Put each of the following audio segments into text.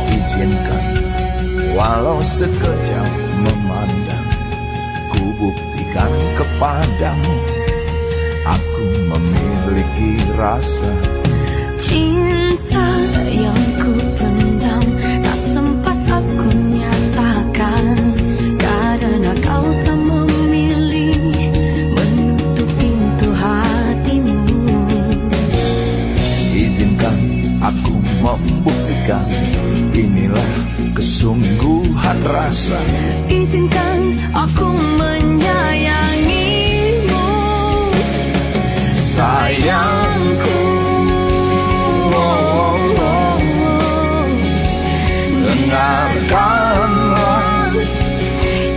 Kau izinkan Walau sekejap memandang Ku buktikan kepadamu Aku memiliki rasa membuktikan Inilah kesungguhan rasa. Izinkan aku menyayangimu. Sayangku. Oh, oh, oh. Dengarkanlah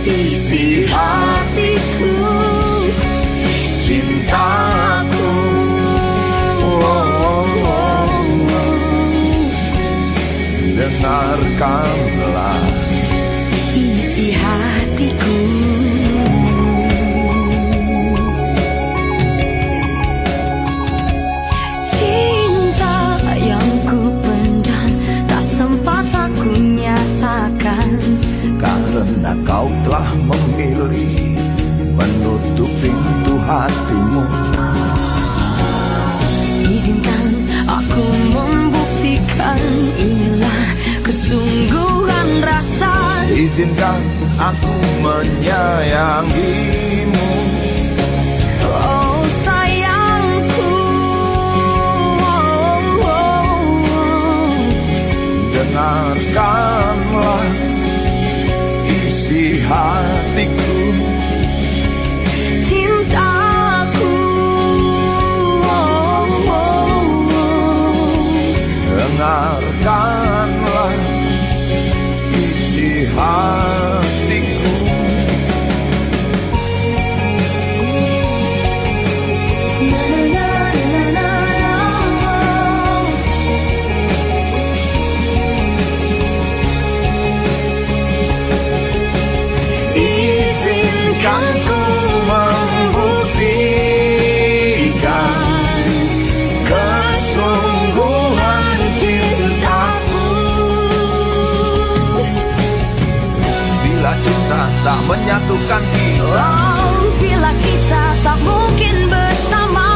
isi Hatiku Dengarkanlah isi hatiku. Cinta yang ku pendam Tak sempat aku nyatakan. Karena kau telah memilih Menutup pintu hatimu. Izinkan aku membuktikan Inilah kesungguhan rasa Izinkan aku menyayangimu menyatukan kita. Oh, bila kita tak mungkin bersama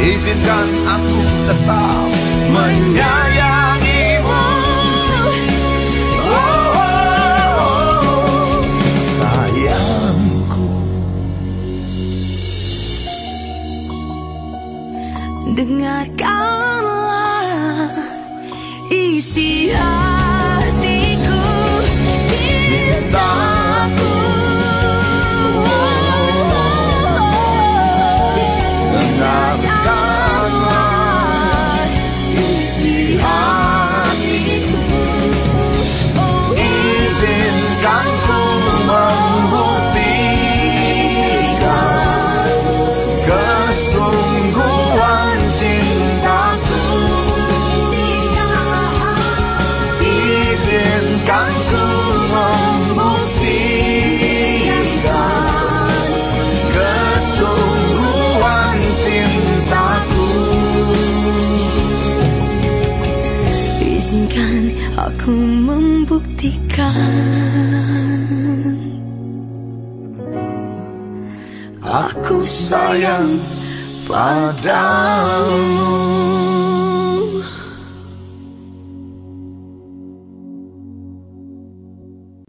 Izinkan aku tetap menyayangimu. Oh, oh, oh, Sayangku. Dengarkanlah isi hatiku membuktikan Aku sayang padamu